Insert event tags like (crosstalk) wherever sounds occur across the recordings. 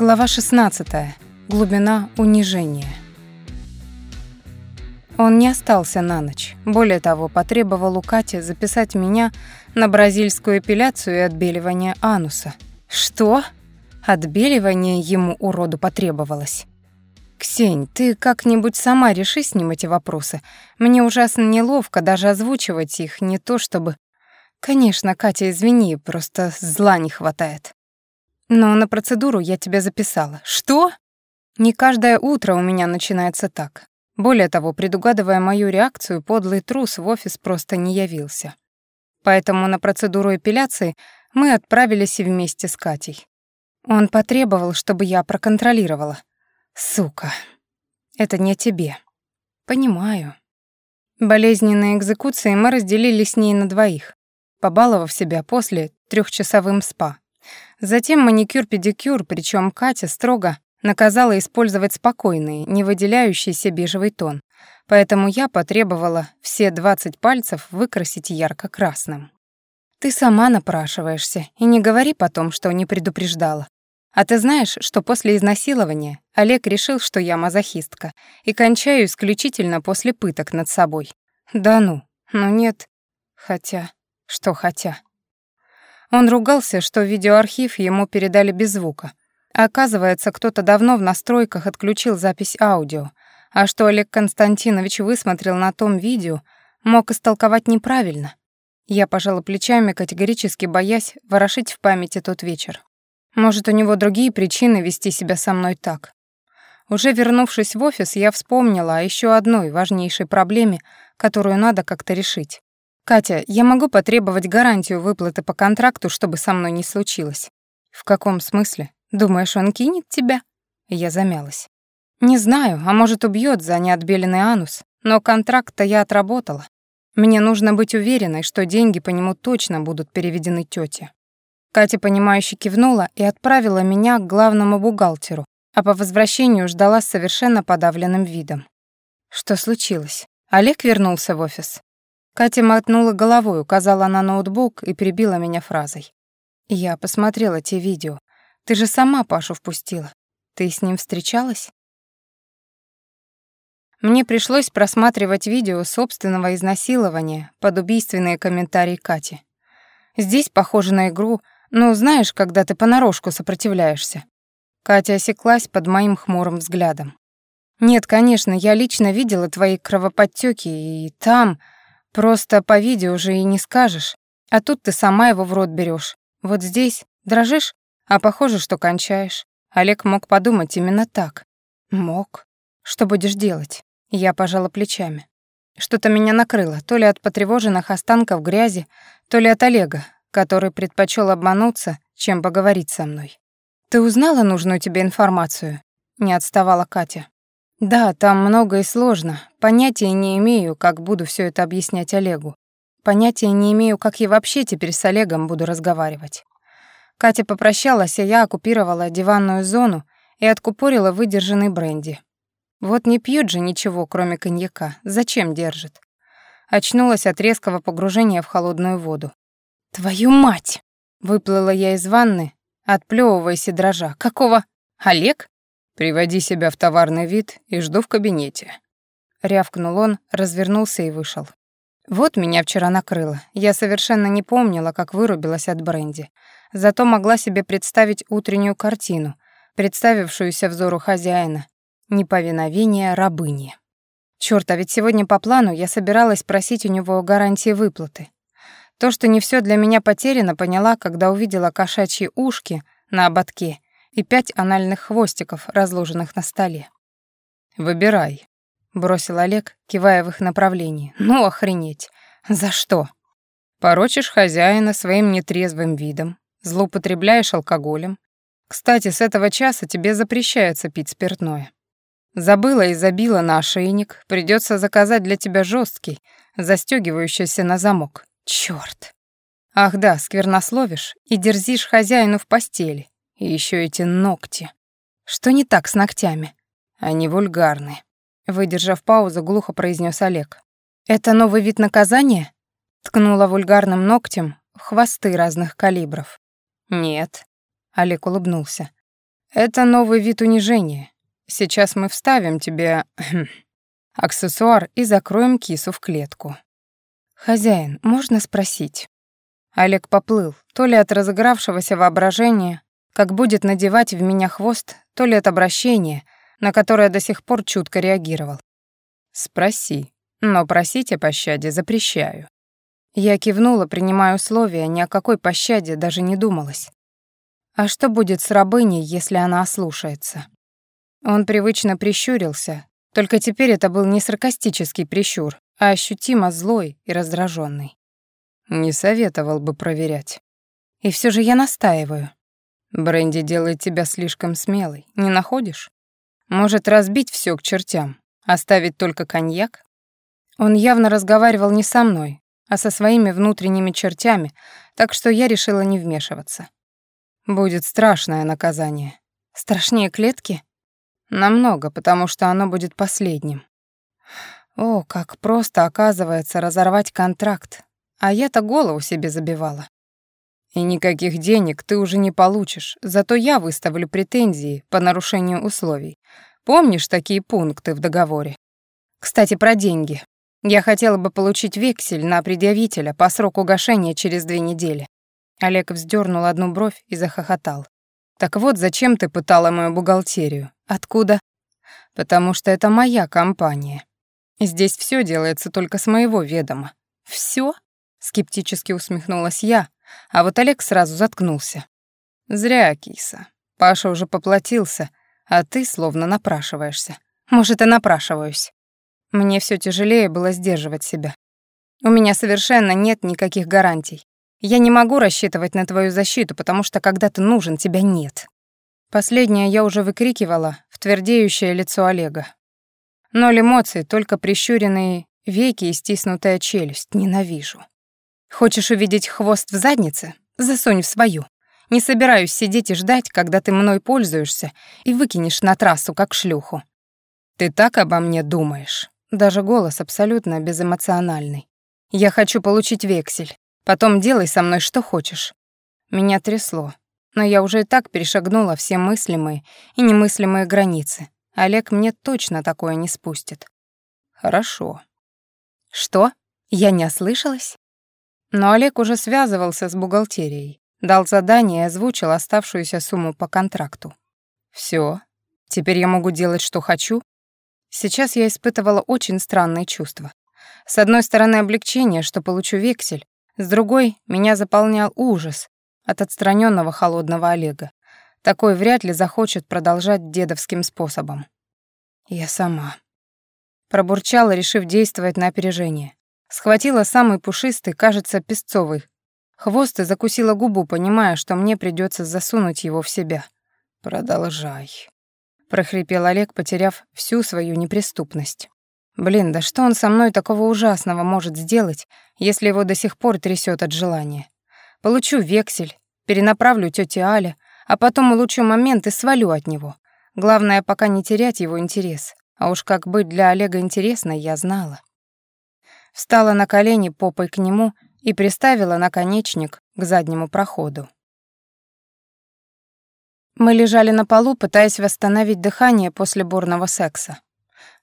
Глава 16. Глубина унижения. Он не остался на ночь. Более того, потребовал у Кати записать меня на бразильскую эпиляцию и отбеливание ануса. Что? Отбеливание ему уроду потребовалось. «Ксень, ты как-нибудь сама реши с ним эти вопросы. Мне ужасно неловко даже озвучивать их, не то чтобы...» «Конечно, Катя, извини, просто зла не хватает». «Но на процедуру я тебя записала». «Что?» «Не каждое утро у меня начинается так. Более того, предугадывая мою реакцию, подлый трус в офис просто не явился. Поэтому на процедуру эпиляции мы отправились вместе с Катей. Он потребовал, чтобы я проконтролировала. Сука. Это не тебе. Понимаю. Болезненные экзекуции мы разделили с ней на двоих, побаловав себя после трехчасовым спа. Затем маникюр-педикюр, причем Катя строго наказала использовать спокойный, не выделяющийся бежевый тон, поэтому я потребовала все 20 пальцев выкрасить ярко-красным. Ты сама напрашиваешься, и не говори потом, что не предупреждала. А ты знаешь, что после изнасилования Олег решил, что я мазохистка, и кончаю исключительно после пыток над собой. Да ну, ну нет. Хотя, что хотя. Он ругался, что видеоархив ему передали без звука. Оказывается, кто-то давно в настройках отключил запись аудио, а что Олег Константинович высмотрел на том видео, мог истолковать неправильно. Я пожала плечами, категорически боясь ворошить в памяти тот вечер. Может, у него другие причины вести себя со мной так. Уже вернувшись в офис, я вспомнила о еще одной важнейшей проблеме, которую надо как-то решить. «Катя, я могу потребовать гарантию выплаты по контракту, чтобы со мной не случилось?» «В каком смысле? Думаешь, он кинет тебя?» Я замялась. «Не знаю, а может, убьет за неотбеленный анус, но контракт-то я отработала. Мне нужно быть уверенной, что деньги по нему точно будут переведены тете. Катя, понимающе кивнула и отправила меня к главному бухгалтеру, а по возвращению ждала с совершенно подавленным видом. Что случилось? Олег вернулся в офис. Катя мотнула головой, указала на ноутбук и перебила меня фразой. «Я посмотрела те видео. Ты же сама Пашу впустила. Ты с ним встречалась?» Мне пришлось просматривать видео собственного изнасилования под убийственные комментарии Кати. Здесь похоже на игру «ну, знаешь, когда ты понарошку сопротивляешься». Катя осеклась под моим хмурым взглядом. «Нет, конечно, я лично видела твои кровоподтёки, и там...» Просто по видео уже и не скажешь. А тут ты сама его в рот берешь. Вот здесь дрожишь, а похоже, что кончаешь. Олег мог подумать именно так. Мог. Что будешь делать? Я пожала плечами. Что-то меня накрыло, то ли от потревоженных останков грязи, то ли от Олега, который предпочел обмануться, чем поговорить со мной. «Ты узнала нужную тебе информацию?» — не отставала Катя. Да, там много и сложно. Понятия не имею, как буду все это объяснять Олегу. Понятия не имею, как я вообще теперь с Олегом буду разговаривать. Катя попрощалась, а я оккупировала диванную зону и откупорила выдержанный бренди. Вот не пьют же ничего, кроме коньяка. Зачем держит? Очнулась от резкого погружения в холодную воду. «Твою мать!» — выплыла я из ванны, отплёвываясь и дрожа. «Какого? Олег?» «Приводи себя в товарный вид и жду в кабинете». Рявкнул он, развернулся и вышел. Вот меня вчера накрыло. Я совершенно не помнила, как вырубилась от бренди. Зато могла себе представить утреннюю картину, представившуюся взору хозяина. Неповиновение рабыни. Чёрт, а ведь сегодня по плану я собиралась просить у него гарантии выплаты. То, что не всё для меня потеряно, поняла, когда увидела кошачьи ушки на ободке и пять анальных хвостиков, разложенных на столе. «Выбирай», — бросил Олег, кивая в их направлении. «Ну, охренеть! За что?» «Порочишь хозяина своим нетрезвым видом, злоупотребляешь алкоголем. Кстати, с этого часа тебе запрещается пить спиртное. Забыла и забила на ошейник, придется заказать для тебя жесткий, застегивающийся на замок. Черт! Ах да, сквернословишь и дерзишь хозяину в постели, и еще эти ногти. Что не так с ногтями? Они вульгарны. Выдержав паузу, глухо произнес Олег. «Это новый вид наказания?» Ткнула вульгарным ногтем в хвосты разных калибров. «Нет», — Олег улыбнулся. Это новый вид унижения. Сейчас мы вставим тебе (clears throat) аксессуар и закроем кису в клетку. Хозяин, можно спросить? Олег поплыл, то ли от разыгравшегося воображения, как будет надевать в меня хвост, то ли от обращения, на которое до сих пор чутко реагировал. Спроси, но просить о пощаде запрещаю. Я кивнула, принимая условия, ни о какой пощаде даже не думалось. А что будет с рабыней, если она ослушается? Он привычно прищурился, только теперь это был не саркастический прищур, а ощутимо злой и раздраженный. Не советовал бы проверять. И все же я настаиваю. Бренди делает тебя слишком смелой, не находишь? Может разбить все к чертям, оставить только коньяк? Он явно разговаривал не со мной, а со своими внутренними чертями, так что я решила не вмешиваться. Будет страшное наказание. Страшнее клетки? Намного, потому что оно будет последним. О, как просто, оказывается, разорвать контракт. А я-то голову себе забивала. И никаких денег ты уже не получишь, зато я выставлю претензии по нарушению условий. Помнишь такие пункты в договоре? Кстати, про деньги. Я хотела бы получить вексель на предъявителя по сроку гашения через две недели. Олег вздернул одну бровь и захохотал. Так вот, зачем ты пытала мою бухгалтерию? Откуда? Потому что это моя компания. Здесь все делается только с моего ведома. Все? Скептически усмехнулась я, а вот Олег сразу заткнулся. Зря, киса. Паша уже поплатился, а ты словно напрашиваешься. Может, и напрашиваюсь. Мне все тяжелее было сдерживать себя. У меня совершенно нет никаких гарантий. Я не могу рассчитывать на твою защиту, потому что когда ты нужен, тебя нет. Последнее я уже выкрикивала в твердеющее лицо Олега. Ноль эмоций, только прищуренные веки и стиснутая челюсть. Ненавижу. Хочешь увидеть хвост в заднице? Засунь в свою. Не собираюсь сидеть и ждать, когда ты мной пользуешься и выкинешь на трассу, как шлюху. Ты так обо мне думаешь. Даже голос абсолютно безэмоциональный. Я хочу получить вексель. Потом делай со мной что хочешь. Меня трясло. Но я уже и так перешагнула все мыслимые и немыслимые границы. Олег мне точно такое не спустит. Хорошо. Что? Я не ослышалась? Но Олег уже связывался с бухгалтерией, дал задание и озвучил оставшуюся сумму по контракту. Все. Теперь я могу делать, что хочу? Сейчас я испытывала очень странные чувства. С одной стороны, облегчение, что получу вексель, с другой, меня заполнял ужас от отстраненного холодного Олега. Такой вряд ли захочет продолжать дедовским способом. Я сама. Пробурчала, решив действовать на опережение. Схватила самый пушистый, кажется, песцовый. Хвост и закусила губу, понимая, что мне придется засунуть его в себя. «Продолжай», прохрипел Олег, потеряв всю свою неприступность. Блин, да что он со мной такого ужасного может сделать, если его до сих пор трясет от желания? Получу вексель, перенаправлю тете Але, а потом улучшу момент и свалю от него. Главное, пока не терять его интерес. А уж как быть для Олега интересной, я знала. Встала на колени попой к нему и приставила наконечник к заднему проходу. Мы лежали на полу, пытаясь восстановить дыхание после бурного секса.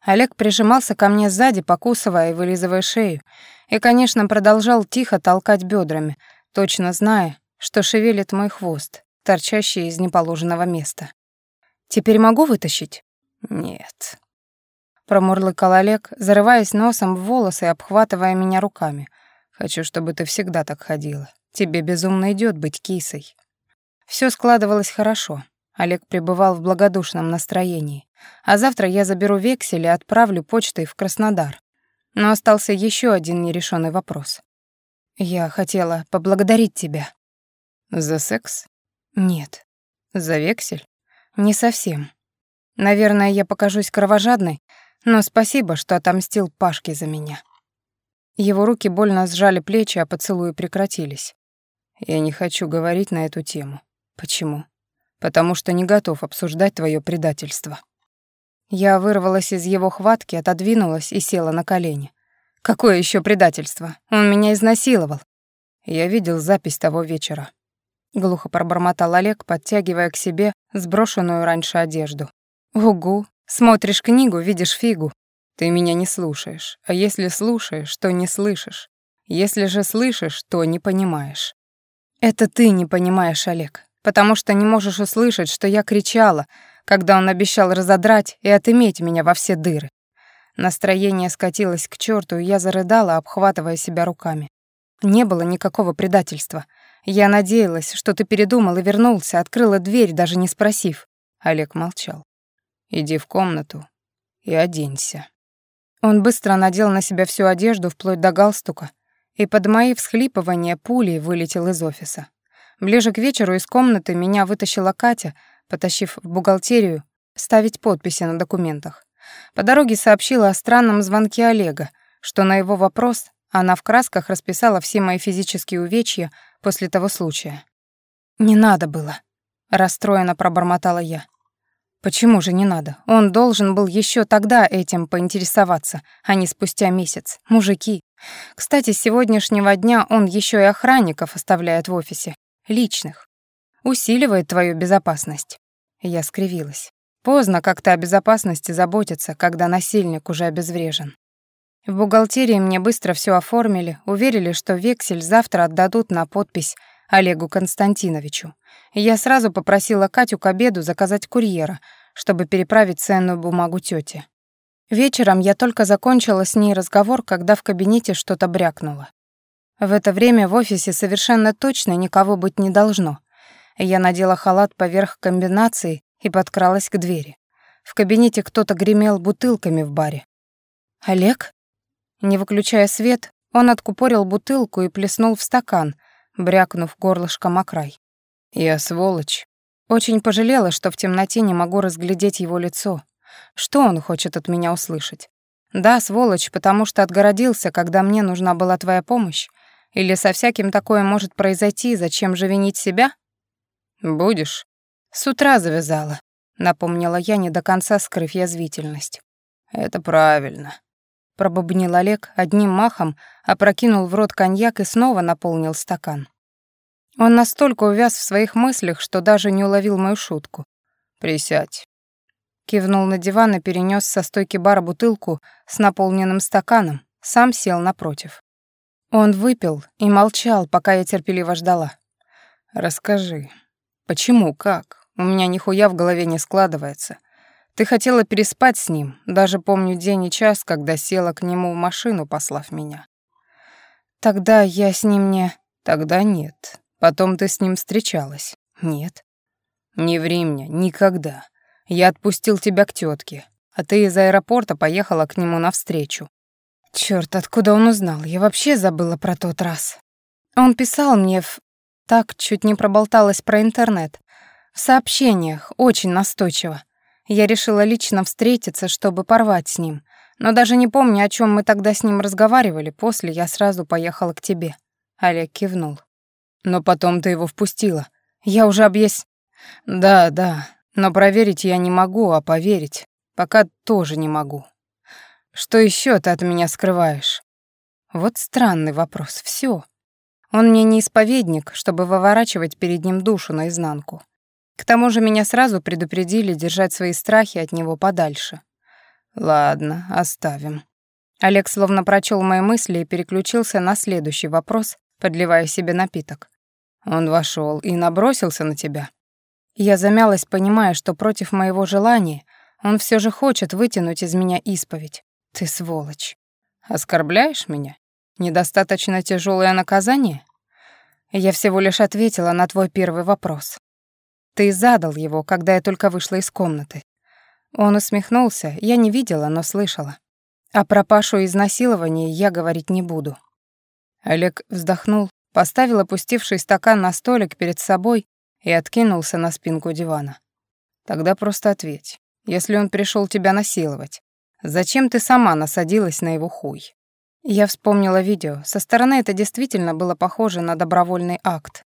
Олег прижимался ко мне сзади, покусывая и вылизывая шею, и, конечно, продолжал тихо толкать бедрами, точно зная, что шевелит мой хвост, торчащий из неположенного места. «Теперь могу вытащить?» «Нет». Промурлыкал Олег, зарываясь носом в волосы и обхватывая меня руками. «Хочу, чтобы ты всегда так ходила. Тебе безумно идет быть кисой». Все складывалось хорошо. Олег пребывал в благодушном настроении. А завтра я заберу вексель и отправлю почтой в Краснодар. Но остался еще один нерешенный вопрос. Я хотела поблагодарить тебя. За секс? Нет. За вексель? Не совсем. Наверное, я покажусь кровожадной, но спасибо, что отомстил Пашке за меня. Его руки больно сжали плечи, а поцелуи прекратились. Я не хочу говорить на эту тему. Почему? Потому что не готов обсуждать твое предательство. Я вырвалась из его хватки, отодвинулась и села на колени. Какое еще предательство? Он меня изнасиловал. Я видел запись того вечера. глухо пробормотал Олег, подтягивая к себе сброшенную раньше одежду. Угу, смотришь книгу, видишь фигу. Ты меня не слушаешь, а если слушаешь, то не слышишь. Если же слышишь, то не понимаешь. Это ты не понимаешь, Олег, потому что не можешь услышать, что я кричала, когда он обещал разодрать и отыметь меня во все дыры. Настроение скатилось к черту, и я зарыдала, обхватывая себя руками. Не было никакого предательства. Я надеялась, что ты передумал и вернулся, открыла дверь, даже не спросив. Олег молчал. «Иди в комнату и оденься». Он быстро надел на себя всю одежду, вплоть до галстука, и под мои всхлипывания пулей вылетел из офиса. Ближе к вечеру из комнаты меня вытащила Катя, потащив в бухгалтерию ставить подписи на документах. По дороге сообщила о странном звонке Олега, что на его вопрос она в красках расписала все мои физические увечья после того случая. «Не надо было», — расстроенно пробормотала я. «Почему же не надо? Он должен был еще тогда этим поинтересоваться, а не спустя месяц. Мужики. Кстати, с сегодняшнего дня он еще и охранников оставляет в офисе. Личных. Усиливает твою безопасность». Я скривилась. Поздно как-то о безопасности заботиться, когда насильник уже обезврежен. В бухгалтерии мне быстро все оформили, уверили, что вексель завтра отдадут на подпись Олегу Константиновичу. Я сразу попросила Катю к обеду заказать курьера, чтобы переправить ценную бумагу тете. Вечером я только закончила с ней разговор, когда в кабинете что-то брякнуло. В это время в офисе совершенно точно никого быть не должно. Я надела халат поверх комбинации и подкралась к двери. В кабинете кто-то гремел бутылками в баре. «Олег?» Не выключая свет, он откупорил бутылку и плеснул в стакан, брякнув горлышком о край. «Я сволочь». Очень пожалела, что в темноте не могу разглядеть его лицо. Что он хочет от меня услышать? Да, сволочь, потому что отгородился, когда мне нужна была твоя помощь? Или со всяким такое может произойти, зачем же винить себя? Будешь. С утра завязала, напомнила я, не до конца скрыв язвительность. Это правильно. Пробубнил Олег одним махом, опрокинул в рот коньяк и снова наполнил стакан. Он настолько увяз в своих мыслях, что даже не уловил мою шутку. «Присядь». Кивнул на диван и перенес со стойки бара бутылку с наполненным стаканом, сам сел напротив. Он выпил и молчал, пока я терпеливо ждала. «Расскажи, почему, как? У меня нихуя в голове не складывается. Ты хотела переспать с ним, даже помню день и час, когда села к нему в машину, послав меня. Тогда я с ним не... Тогда нет. Потом ты с ним встречалась? Нет. Не ври мне, никогда. Я отпустил тебя к тетке, а ты из аэропорта поехала к нему навстречу. Черт, откуда он узнал? Я вообще забыла про тот раз. Он писал мне в... Так, чуть не проболталась про интернет. В сообщениях, очень настойчиво. Я решила лично встретиться, чтобы порвать с ним. Но даже не помню, о чем мы тогда с ним разговаривали. После я сразу поехала к тебе. Олег кивнул. Но потом ты его впустила. Я уже объяс... Да, да, но проверить я не могу, а поверить пока тоже не могу. Что еще ты от меня скрываешь? Вот странный вопрос. Все. Он мне не исповедник, чтобы выворачивать перед ним душу наизнанку. К тому же меня сразу предупредили держать свои страхи от него подальше. Ладно, оставим. Олег словно прочел мои мысли и переключился на следующий вопрос, подливая себе напиток. Он вошел и набросился на тебя. Я замялась, понимая, что против моего желания он все же хочет вытянуть из меня исповедь. Ты сволочь. Оскорбляешь меня? Недостаточно тяжелое наказание? Я всего лишь ответила на твой первый вопрос. Ты задал его, когда я только вышла из комнаты. Он усмехнулся, я не видела, но слышала. А про Пашу изнасилование я говорить не буду. Олег вздохнул, поставил опустивший стакан на столик перед собой и откинулся на спинку дивана. «Тогда просто ответь. Если он пришел тебя насиловать, зачем ты сама насадилась на его хуй?» Я вспомнила видео. Со стороны это действительно было похоже на добровольный акт.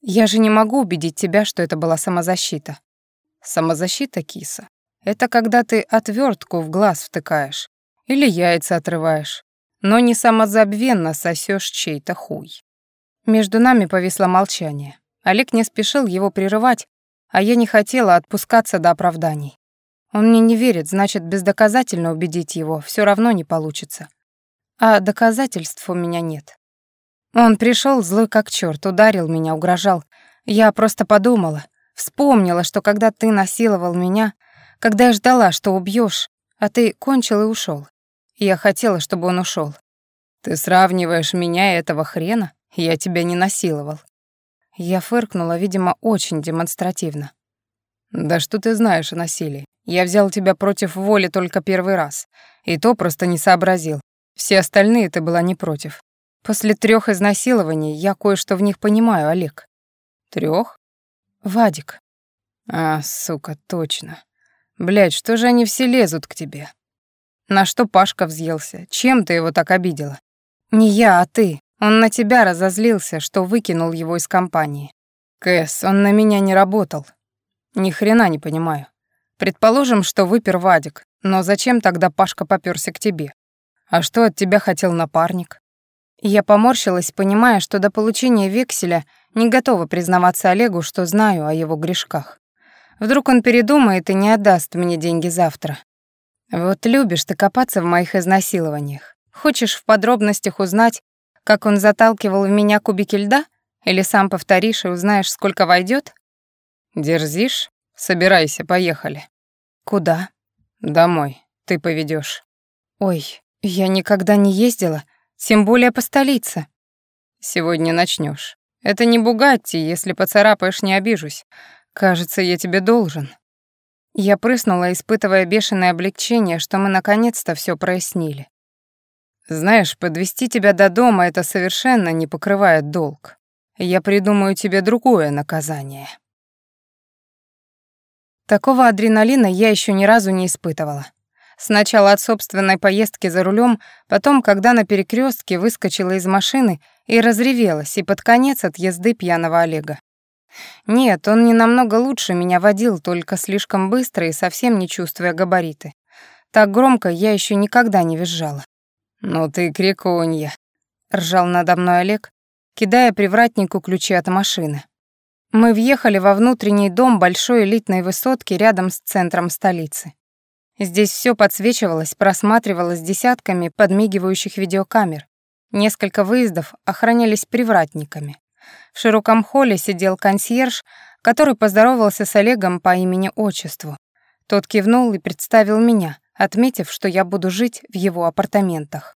Я же не могу убедить тебя, что это была самозащита. Самозащита, киса. Это когда ты отвертку в глаз втыкаешь или яйца отрываешь, но не самозабвенно сосешь чей-то хуй. Между нами повисло молчание. Олег не спешил его прерывать, а я не хотела отпускаться до оправданий. Он мне не верит, значит, бездоказательно убедить его все равно не получится. А доказательств у меня нет. Он пришел злой как черт, ударил меня, угрожал. Я просто подумала, вспомнила, что когда ты насиловал меня, когда я ждала, что убьешь, а ты кончил и ушел. Я хотела, чтобы он ушел. Ты сравниваешь меня и этого хрена? Я тебя не насиловал. Я фыркнула, видимо, очень демонстративно. Да что ты знаешь о насилии? Я взял тебя против воли только первый раз, и то просто не сообразил. Все остальные ты была не против. После трех изнасилований я кое-что в них понимаю, Олег. Трех? Вадик. А, сука, точно. Блядь, что же они все лезут к тебе? На что Пашка взъелся? Чем ты его так обидела? Не я, а ты. Он на тебя разозлился, что выкинул его из компании. Кэс, он на меня не работал. Ни хрена не понимаю. Предположим, что выпер Вадик, но зачем тогда Пашка попёрся к тебе? А что от тебя хотел напарник? Я поморщилась, понимая, что до получения векселя не готова признаваться Олегу, что знаю о его грешках. Вдруг он передумает и не отдаст мне деньги завтра. Вот любишь ты копаться в моих изнасилованиях. Хочешь в подробностях узнать, как он заталкивал в меня кубики льда? Или сам повторишь и узнаешь, сколько войдет? Дерзишь? Собирайся, поехали. Куда? Домой. Ты поведешь. Ой, я никогда не ездила, тем более по столице. Сегодня начнешь. Это не Бугатти, если поцарапаешь, не обижусь. Кажется, я тебе должен. Я прыснула, испытывая бешеное облегчение, что мы наконец-то все прояснили. Знаешь, подвести тебя до дома это совершенно не покрывает долг. Я придумаю тебе другое наказание. Такого адреналина я еще ни разу не испытывала. Сначала от собственной поездки за рулем, потом, когда на перекрестке выскочила из машины и разревелась, и под конец от езды пьяного Олега. Нет, он не намного лучше меня водил, только слишком быстро и совсем не чувствуя габариты. Так громко я еще никогда не визжала. «Ну ты крикунья», — ржал надо мной Олег, кидая привратнику ключи от машины. Мы въехали во внутренний дом большой элитной высотки рядом с центром столицы. Здесь все подсвечивалось, просматривалось десятками подмигивающих видеокамер. Несколько выездов охранялись привратниками. В широком холле сидел консьерж, который поздоровался с Олегом по имени-отчеству. Тот кивнул и представил меня, отметив, что я буду жить в его апартаментах.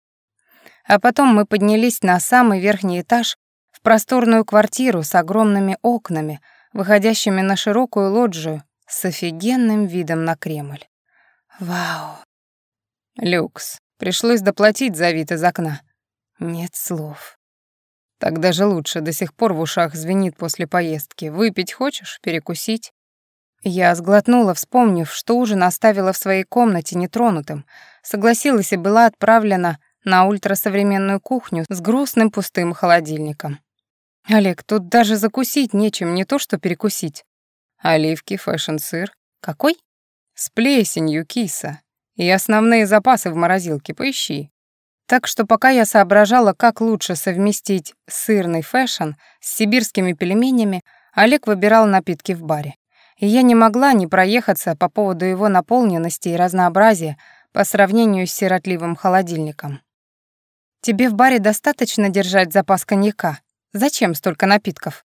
А потом мы поднялись на самый верхний этаж в просторную квартиру с огромными окнами, выходящими на широкую лоджию с офигенным видом на Кремль. Вау. Люкс. Пришлось доплатить за вид из окна. Нет слов. Так даже лучше, до сих пор в ушах звенит после поездки. Выпить хочешь? Перекусить? Я сглотнула, вспомнив, что ужин оставила в своей комнате нетронутым, согласилась и была отправлена на ультрасовременную кухню с грустным пустым холодильником. «Олег, тут даже закусить нечем, не то что перекусить. Оливки, фэшн-сыр. Какой? С плесенью киса. И основные запасы в морозилке, поищи. Так что пока я соображала, как лучше совместить сырный фэшн с сибирскими пельменями, Олег выбирал напитки в баре. И я не могла не проехаться по поводу его наполненности и разнообразия по сравнению с сиротливым холодильником. «Тебе в баре достаточно держать запас коньяка? Зачем столько напитков?»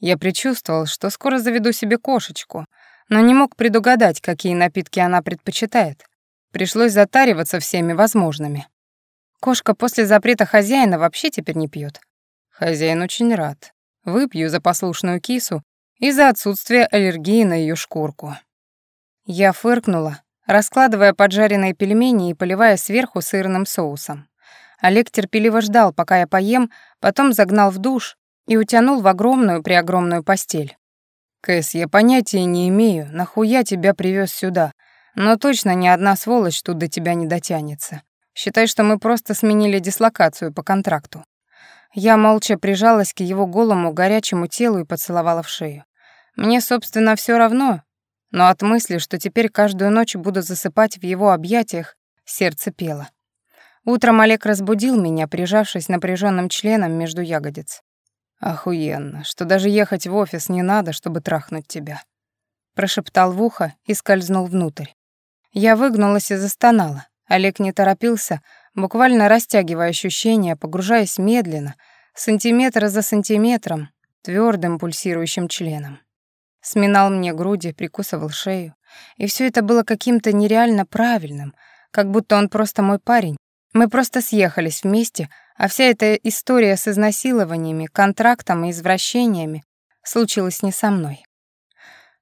Я предчувствовал, что скоро заведу себе кошечку — но не мог предугадать, какие напитки она предпочитает. Пришлось затариваться всеми возможными. Кошка после запрета хозяина вообще теперь не пьет. Хозяин очень рад. Выпью за послушную кису и за отсутствие аллергии на ее шкурку. Я фыркнула, раскладывая поджаренные пельмени и поливая сверху сырным соусом. Олег терпеливо ждал, пока я поем, потом загнал в душ и утянул в огромную-преогромную постель. Кэс, я понятия не имею, нахуя тебя привез сюда, но точно ни одна сволочь тут до тебя не дотянется. Считай, что мы просто сменили дислокацию по контракту. Я молча прижалась к его голому, горячему телу и поцеловала в шею. Мне, собственно, все равно, но от мысли, что теперь каждую ночь буду засыпать в его объятиях, сердце пело. Утром Олег разбудил меня, прижавшись напряженным членом между ягодиц. Охуенно, что даже ехать в офис не надо, чтобы трахнуть тебя. Прошептал в ухо и скользнул внутрь. Я выгнулась и застонала. Олег не торопился, буквально растягивая ощущения, погружаясь медленно, сантиметр за сантиметром, твердым пульсирующим членом. Сминал мне груди, прикусывал шею. И все это было каким-то нереально правильным, как будто он просто мой парень. Мы просто съехались вместе, а вся эта история с изнасилованиями, контрактом и извращениями случилась не со мной.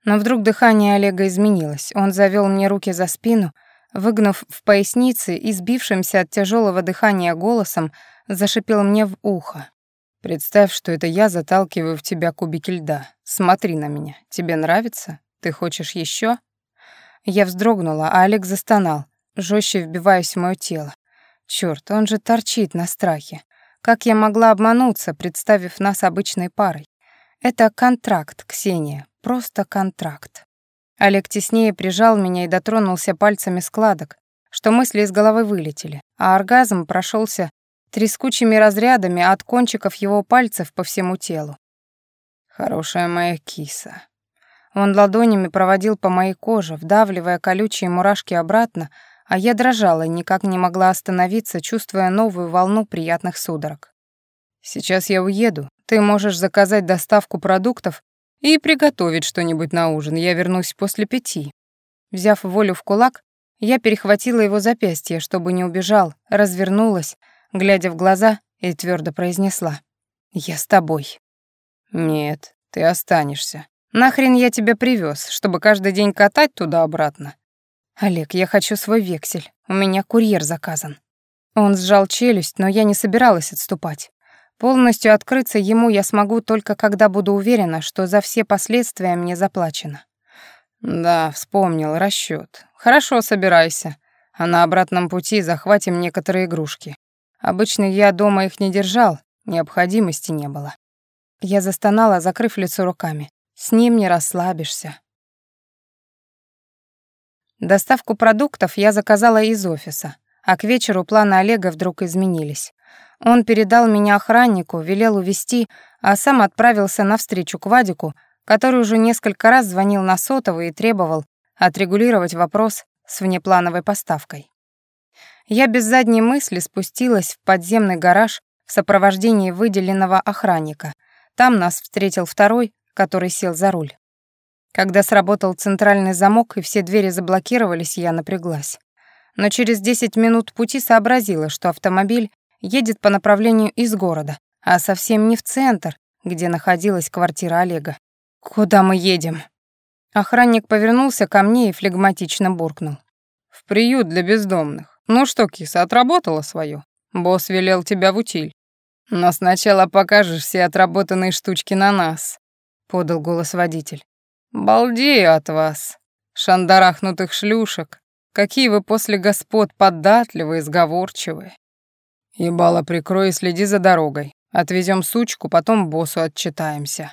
Но вдруг дыхание Олега изменилось. Он завел мне руки за спину, выгнув в пояснице и сбившимся от тяжелого дыхания голосом зашипел мне в ухо. «Представь, что это я заталкиваю в тебя кубики льда. Смотри на меня. Тебе нравится? Ты хочешь еще? Я вздрогнула, а Олег застонал, жестче вбиваясь в мое тело. Черт, он же торчит на страхе. Как я могла обмануться, представив нас обычной парой? Это контракт, Ксения, просто контракт. Олег теснее прижал меня и дотронулся пальцами складок, что мысли из головы вылетели, а оргазм прошелся трескучими разрядами от кончиков его пальцев по всему телу. «Хорошая моя киса». Он ладонями проводил по моей коже, вдавливая колючие мурашки обратно, а я дрожала и никак не могла остановиться, чувствуя новую волну приятных судорог. «Сейчас я уеду. Ты можешь заказать доставку продуктов и приготовить что-нибудь на ужин. Я вернусь после пяти». Взяв волю в кулак, я перехватила его запястье, чтобы не убежал, развернулась, глядя в глаза, и твердо произнесла. «Я с тобой». «Нет, ты останешься. Нахрен я тебя привез, чтобы каждый день катать туда-обратно?» «Олег, я хочу свой вексель. У меня курьер заказан». Он сжал челюсть, но я не собиралась отступать. Полностью открыться ему я смогу только когда буду уверена, что за все последствия мне заплачено. Да, вспомнил расчёт. Хорошо, собирайся. А на обратном пути захватим некоторые игрушки. Обычно я дома их не держал, необходимости не было. Я застонала, закрыв лицо руками. С ним не расслабишься. Доставку продуктов я заказала из офиса, а к вечеру планы Олега вдруг изменились. Он передал меня охраннику, велел увезти, а сам отправился навстречу к Вадику, который уже несколько раз звонил на сотовый и требовал отрегулировать вопрос с внеплановой поставкой. Я без задней мысли спустилась в подземный гараж в сопровождении выделенного охранника. Там нас встретил второй, который сел за руль. Когда сработал центральный замок и все двери заблокировались, я напряглась. Но через 10 минут пути сообразила, что автомобиль едет по направлению из города, а совсем не в центр, где находилась квартира Олега. «Куда мы едем?» Охранник повернулся ко мне и флегматично буркнул. «В приют для бездомных. «Ну что, киса, отработала свое? Босс велел тебя в утиль. Но сначала покажешь все отработанные штучки на нас», — подал голос водитель. «Балдею от вас, шандарахнутых шлюшек. Какие вы после господ податливые, сговорчивые. Ебало прикрой и следи за дорогой. Отвезем сучку, потом боссу отчитаемся».